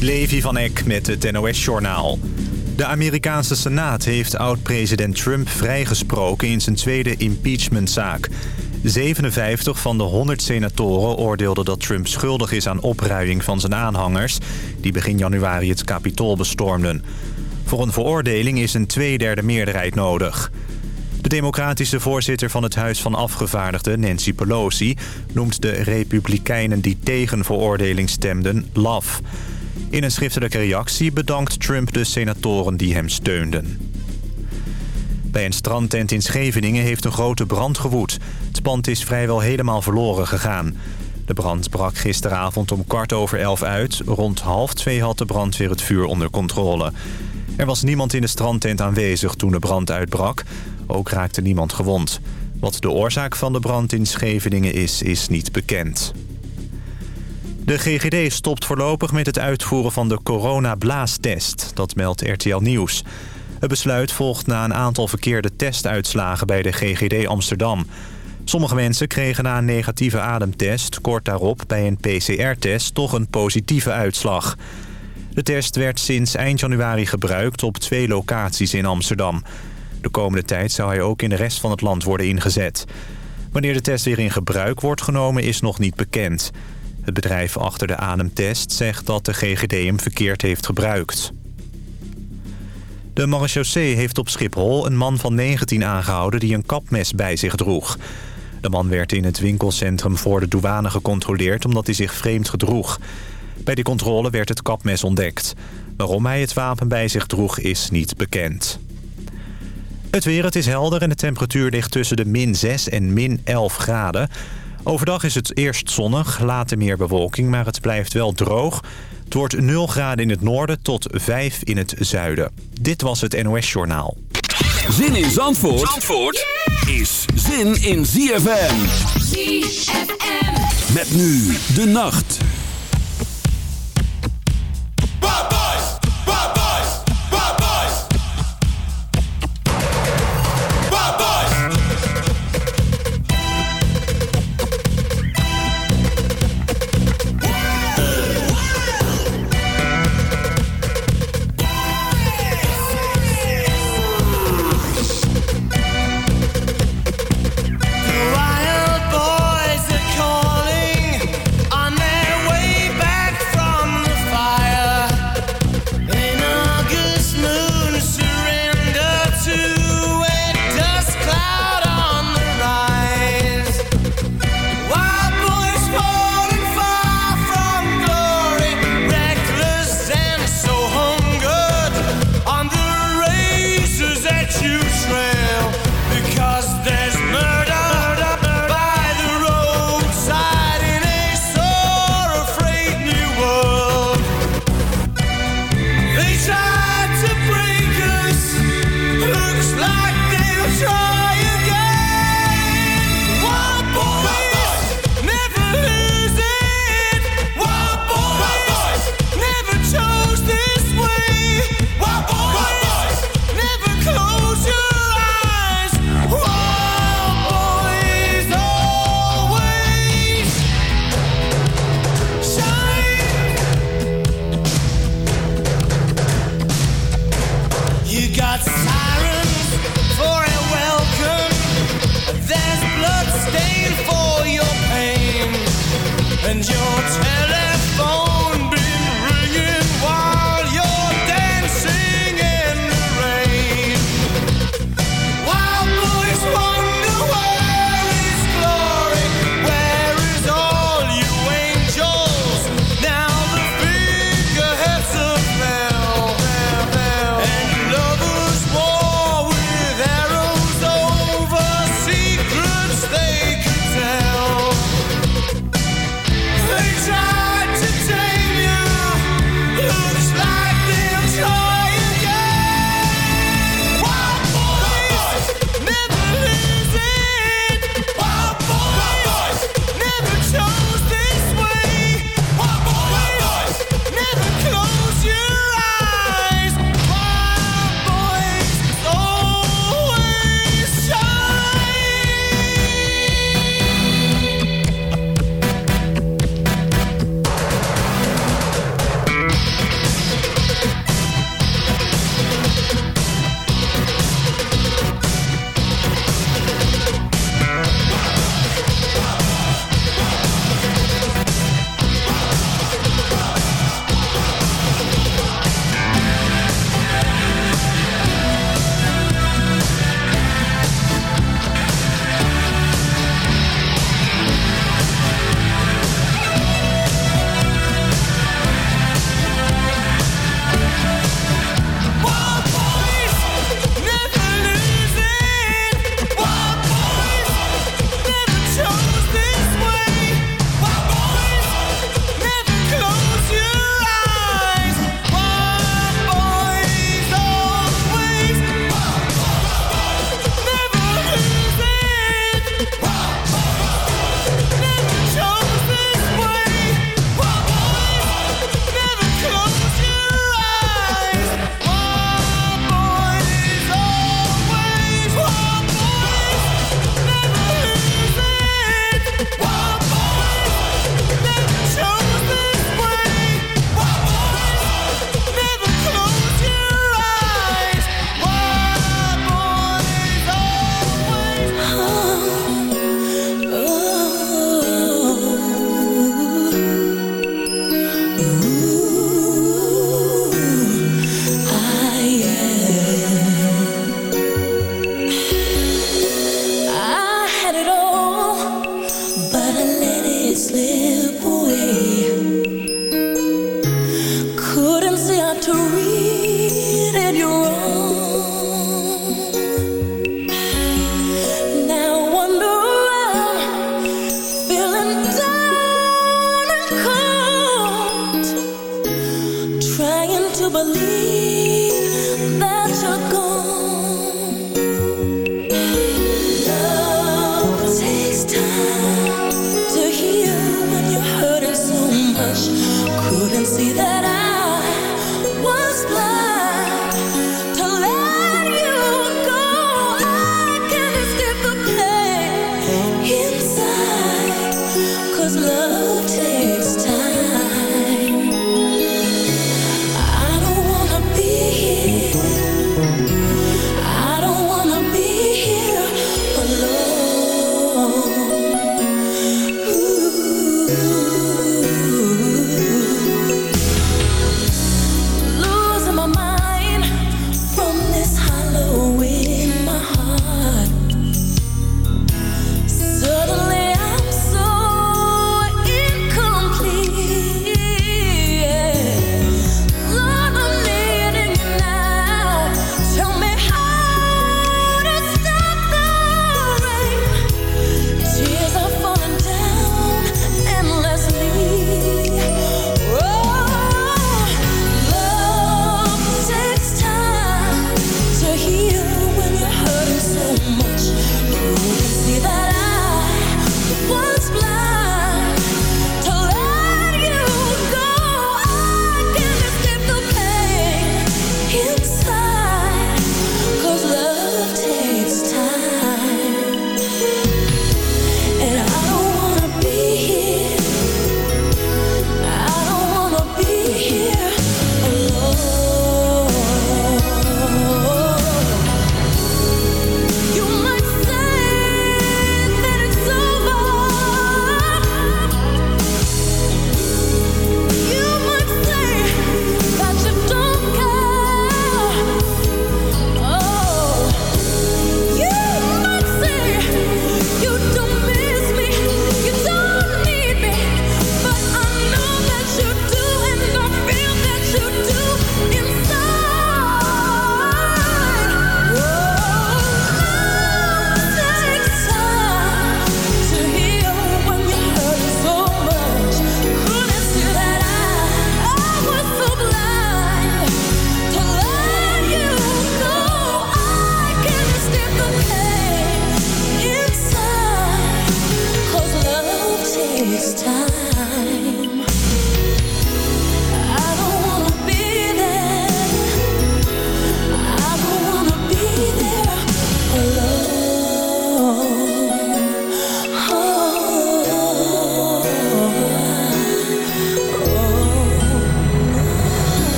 Levi van Eck met het NOS-journaal. De Amerikaanse Senaat heeft oud-president Trump vrijgesproken in zijn tweede impeachmentzaak. 57 van de 100 senatoren oordeelden dat Trump schuldig is aan opruiing van zijn aanhangers... die begin januari het Capitool bestormden. Voor een veroordeling is een tweederde meerderheid nodig. De democratische voorzitter van het Huis van Afgevaardigden, Nancy Pelosi... noemt de republikeinen die tegen veroordeling stemden laf. In een schriftelijke reactie bedankt Trump de senatoren die hem steunden. Bij een strandtent in Scheveningen heeft een grote brand gewoed. Het pand is vrijwel helemaal verloren gegaan. De brand brak gisteravond om kwart over elf uit. Rond half twee had de brandweer het vuur onder controle. Er was niemand in de strandtent aanwezig toen de brand uitbrak. Ook raakte niemand gewond. Wat de oorzaak van de brand in Scheveningen is, is niet bekend. De GGD stopt voorlopig met het uitvoeren van de coronablaastest. Dat meldt RTL Nieuws. Het besluit volgt na een aantal verkeerde testuitslagen bij de GGD Amsterdam. Sommige mensen kregen na een negatieve ademtest... kort daarop bij een PCR-test toch een positieve uitslag. De test werd sinds eind januari gebruikt op twee locaties in Amsterdam. De komende tijd zou hij ook in de rest van het land worden ingezet. Wanneer de test weer in gebruik wordt genomen is nog niet bekend. Het bedrijf achter de ademtest zegt dat de GGD hem verkeerd heeft gebruikt. De marechaussee heeft op Schiphol een man van 19 aangehouden die een kapmes bij zich droeg. De man werd in het winkelcentrum voor de douane gecontroleerd omdat hij zich vreemd gedroeg. Bij die controle werd het kapmes ontdekt. Waarom hij het wapen bij zich droeg is niet bekend. Het weer, het is helder en de temperatuur ligt tussen de min 6 en min 11 graden. Overdag is het eerst zonnig, later meer bewolking, maar het blijft wel droog. Het wordt 0 graden in het noorden tot 5 in het zuiden. Dit was het NOS Journaal. Zin in Zandvoort, Zandvoort is zin in ZFM. ZFM. Met nu de nacht.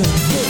Listen,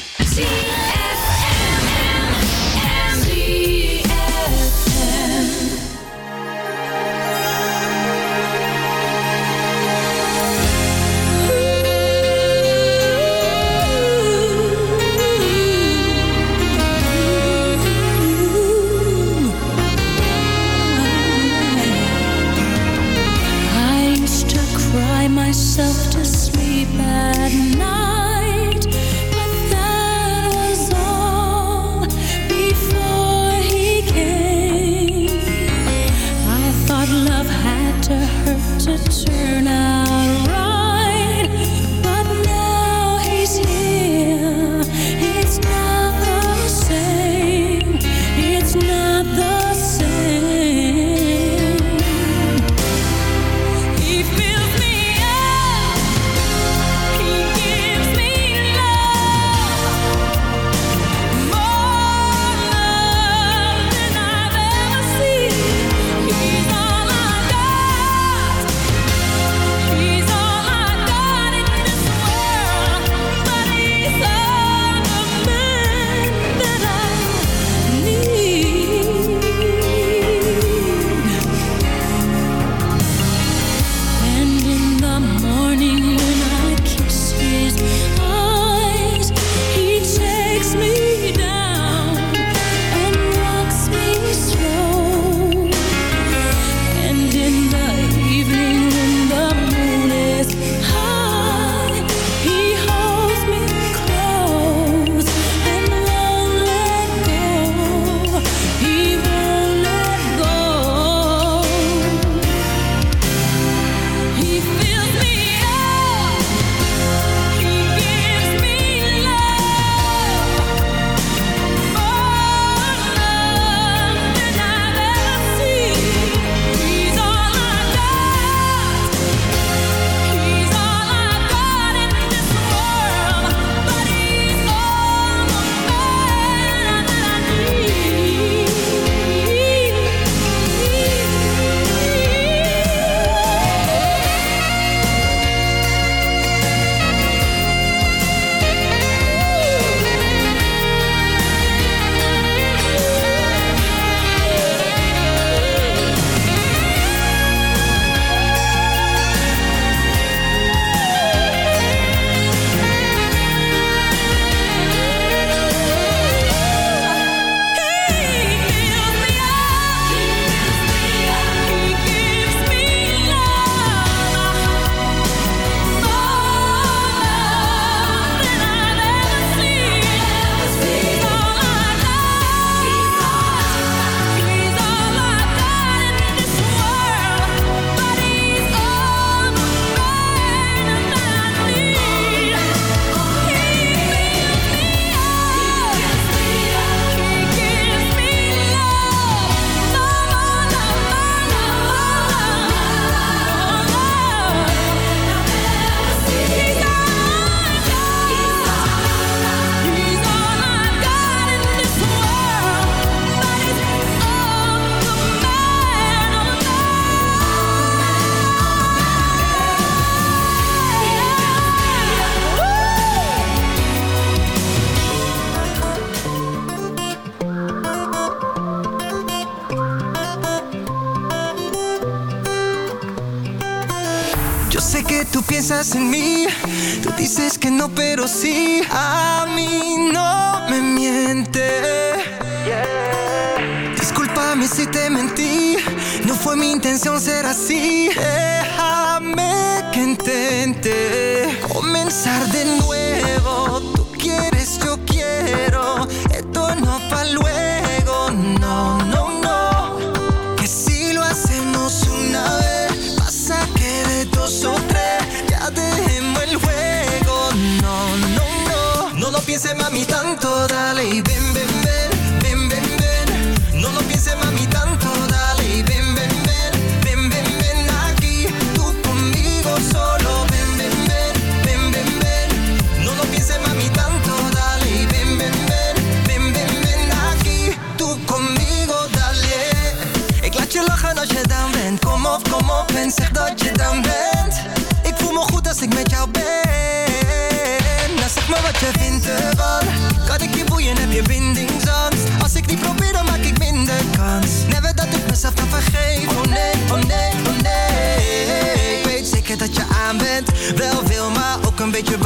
was pero sí a mí no me miente. Yeah. Discúlpame si te mentí, no fue mi intención ser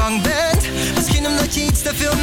bang bent. Misschien omdat je iets te veel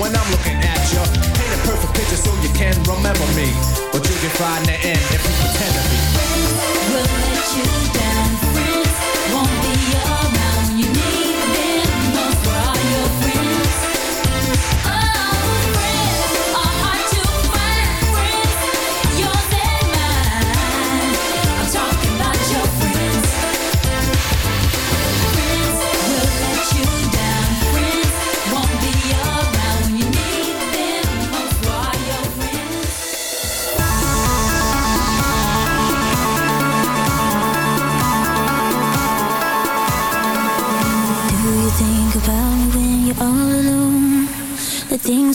when I'm looking at you. Paint a perfect picture so you can remember me. But you can find that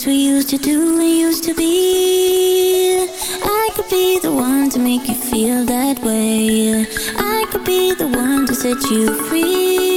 we used to do we used to be. I could be the one to make you feel that way. I could be the one to set you free.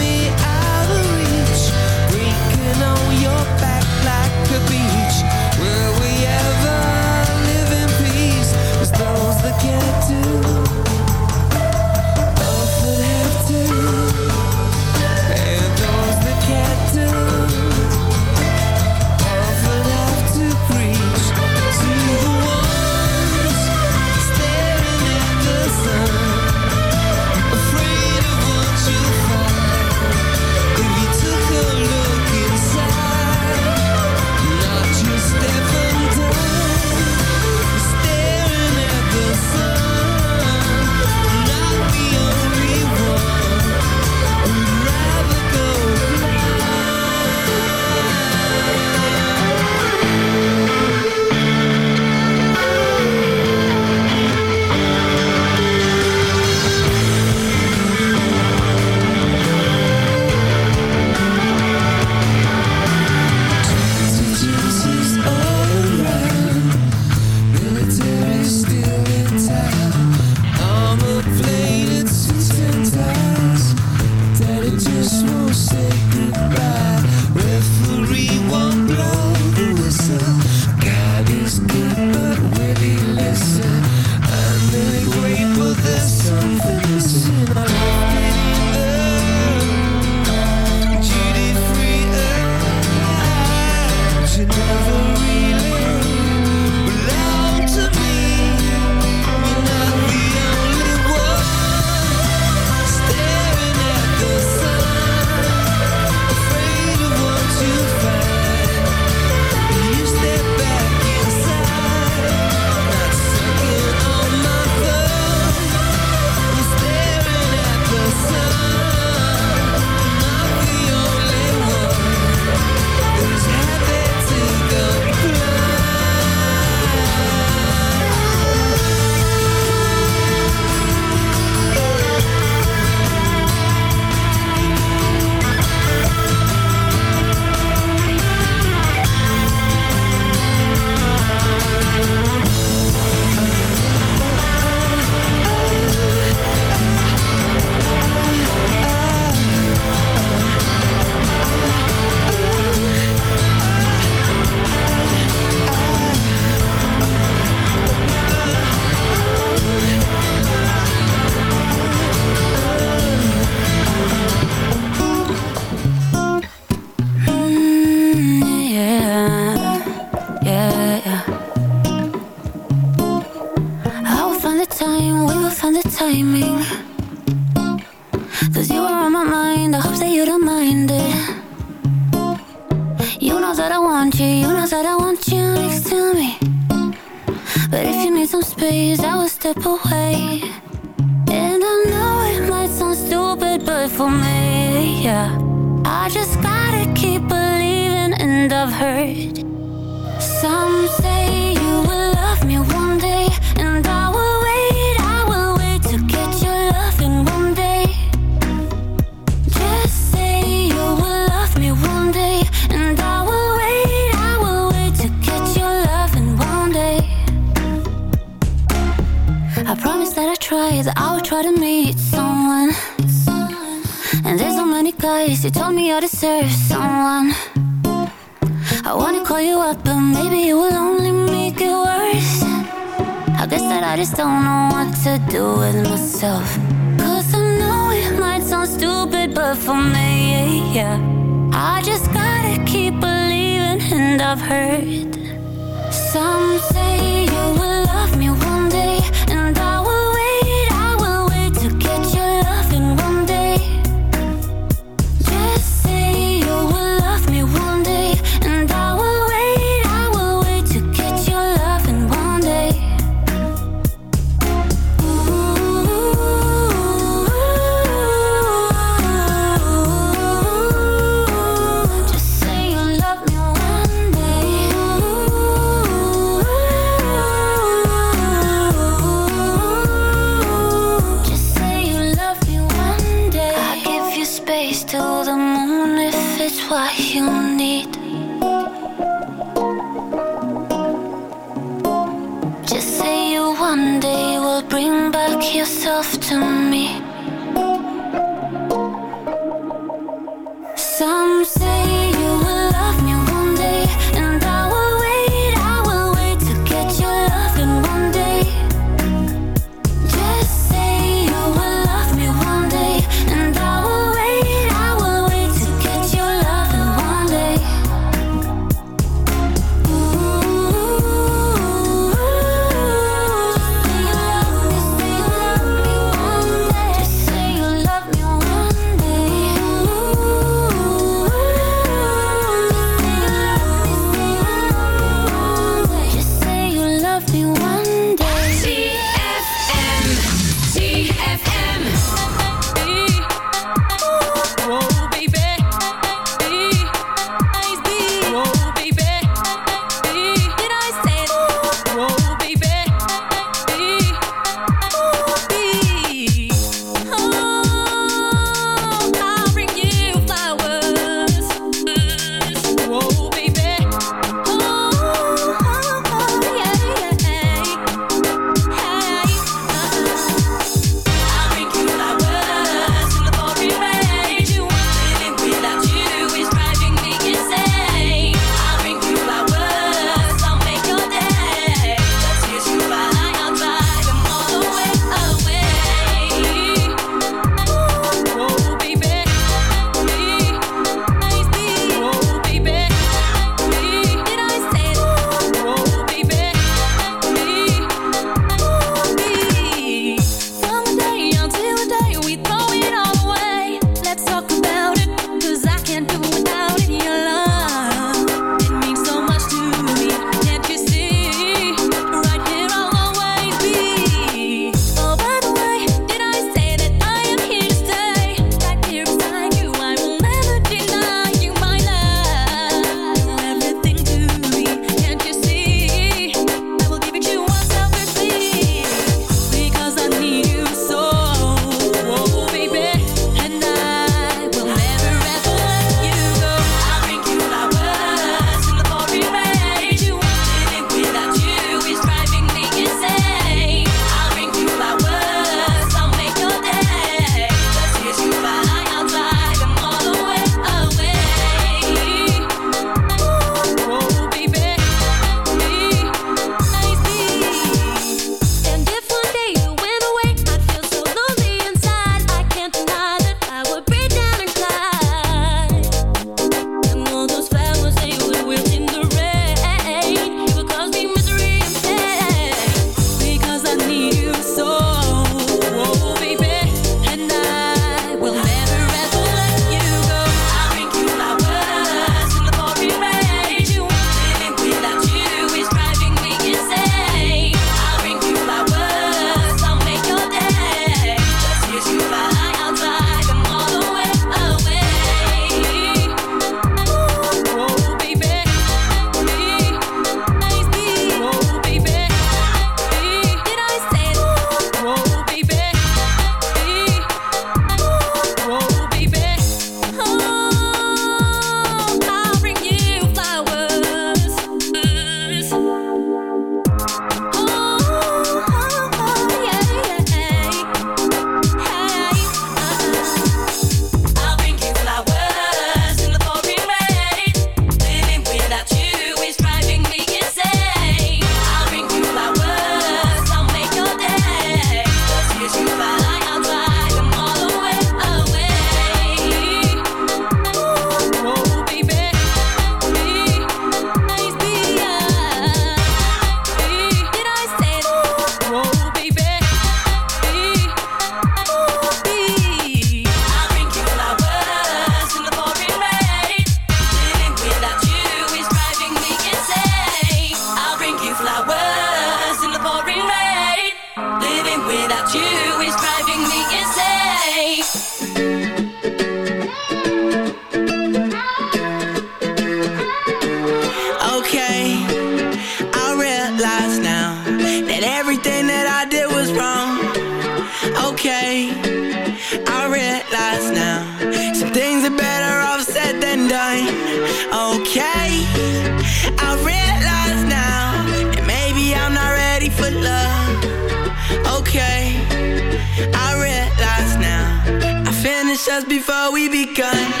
Before we begun.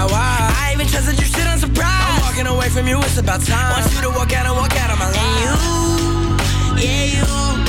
And I think about why I even trusted you, shit, I'm surprised. I'm walking away from you, it's about time. Want you to walk out and walk out of my life. And you, yeah, you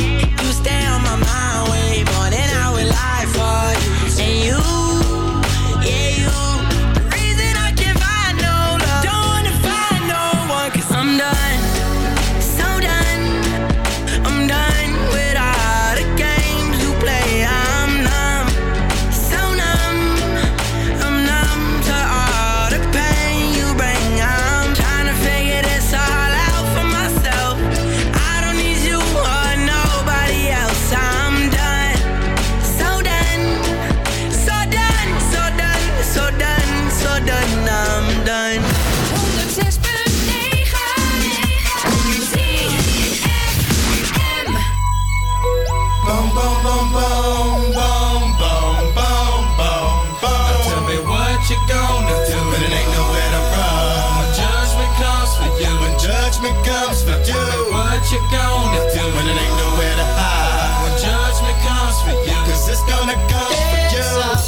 me what you gonna do when it ain't nowhere to hide. When judgment comes for you, 'cause it's gonna come for you.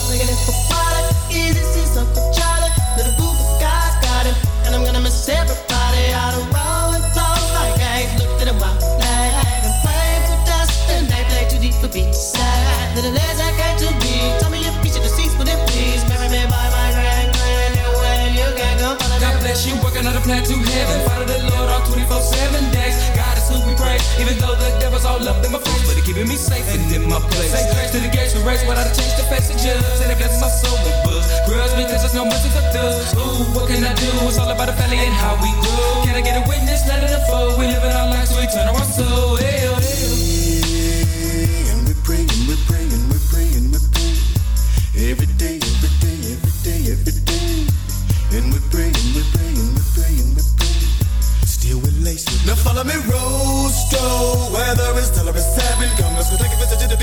Looking at water, easy Charlie. Little group of guys got and I'm gonna miss everybody. Out of roll and flow like I ain't looked at a while. Like and play for dust, and they play too deep for. Little less I got to be. Tell me your piece of the seats, but then please marry me by my grand grand. When you can't go God bless you, working on a plan to heaven. Keeping me safe and in my place. Say grace to the gates we race, without a change to face the judge. And it blesses my soul with books. Grudge because there's no mercy for thugs. Ooh, what can I do? It's all about the family and how we do. Can I get a witness? Let it unfold. We living our lives, we turn our soul. Hell, hell.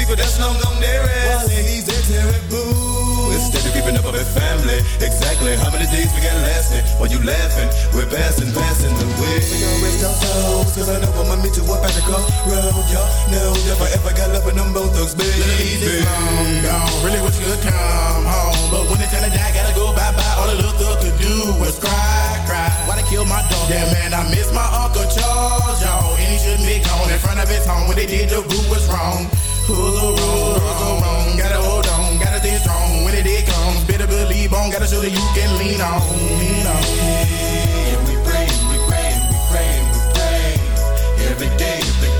People that's long gone nearest. While ladies, they're terrible. Instead of keeping up with family. Exactly how many days we got lasting? While you laughing, we're passing, passing the way. We gon' rest our souls, cause I know I'ma meet you up at the crossroad. Y'all know I ever got love with them both thugs, baby. Eazy, long gone. Really wish you could come home. But when it's time to die, gotta go bye bye. All the little thug could do was cry, cry. Why they kill my dog? Yeah, man, I miss my Uncle Charles, y'all. And he shouldn't be gone in front of his home. When they did, the root was wrong. Who's so wrong? Who's so wrong? Gotta hold on, gotta stay strong. When it did comes, better believe on. Gotta show that you can lean on. Lean on. And we praying, we praying, we praying, we praying. Every day, every day,